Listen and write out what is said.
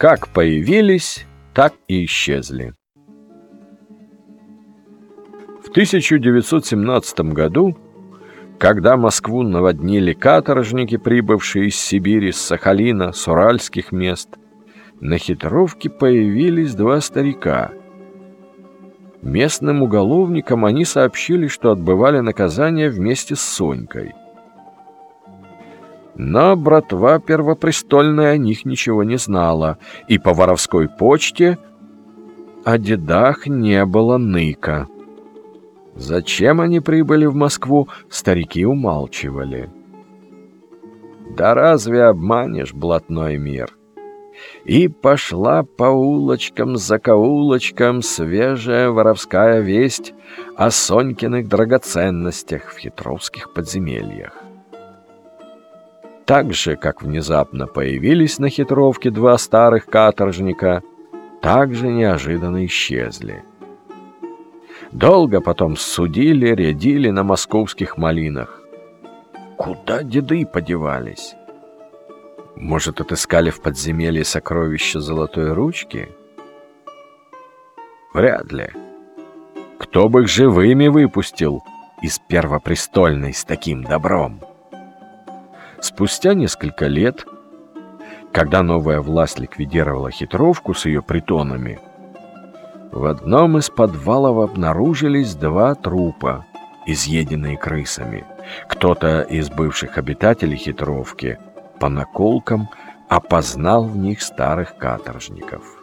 Как появились, так и исчезли. В 1917 году, когда Москву наводнили каторжники, прибывшие из Сибири, с Сахалина, с уральских мест, на хитровке появились два старика. Местным уголовникам они сообщили, что отбывали наказание вместе с Сонькой. Но братва первопрестольная о них ничего не знала, и по воровской почте о дедах не было ныка. Зачем они прибыли в Москву, старики умалчивали. Да разве обманешь блатной мир? И пошла по улочкам, закоулочкам свежая воровская весть о Сонькиных драгоценностях в хитровских подземельях. Так же, как внезапно появились на хитровке два старых каторжника, так же неожиданно исчезли. Долго потом судили, рядили на московских малинах. Куда деды подевались? Может, отыскали в подземелье сокровища золотой ручки? Вряд ли. Кто бы их живыми выпустил из Первопрестольной с таким добром? Спустя несколько лет, когда новая власть ликвидировала хитровку с ее притонами, в одном из подвалов обнаружились два трупа, изъеденные крысами. Кто-то из бывших обитателей хитровки по наколкам опознал в них старых каторжников.